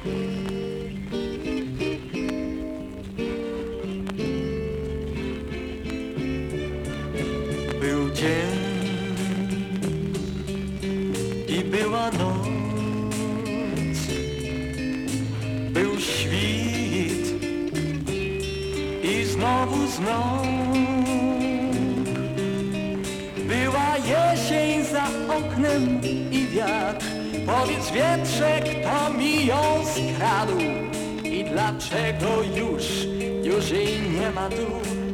Był dzień i była noc. Był świt i znowu zmrok. Była jesień za oknem i wiatr. Powiedz wietrze, kto mi ją skradł i dlaczego już, już jej nie ma tu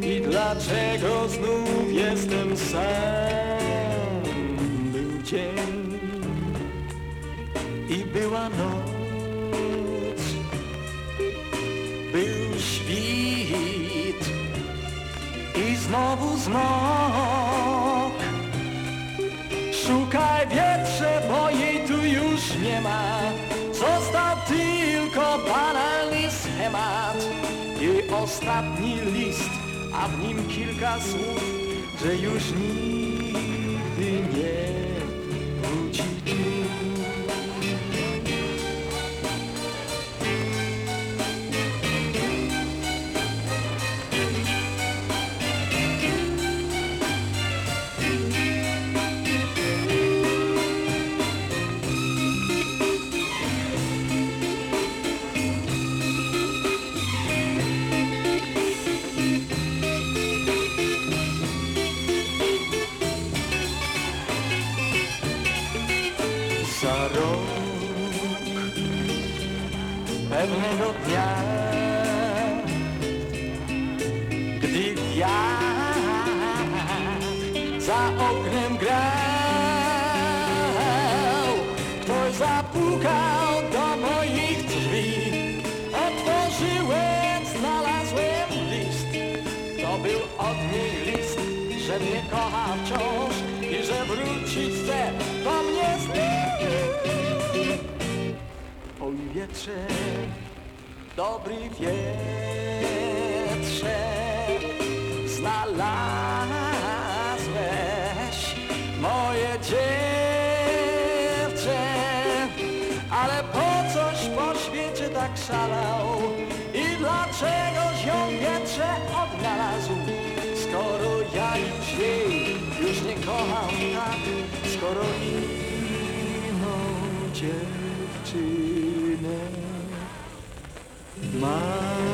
i dlaczego znów jestem sam. Był dzień i była noc. Był świt i znowu zmrok. Szukaj wietrze, nie ma. Został tylko banalny schemat. Jej ostatni list, a w nim kilka słów, że już nigdy nie wróci za rok pewnego dnia, gdy wiatr za oknem grał, ktoś zapukał do moich drzwi. Otworzyłem, znalazłem list. To był od niej list, że mnie kocha wciąż Oj wietrze, dobry wietrze, znalazłeś moje dziewczę, ale po coś po świecie tak szalał i dlaczegoś ją wietrze odnalazł, skoro ja już jej już nie kocham tak, skoro inną ti, né? Mas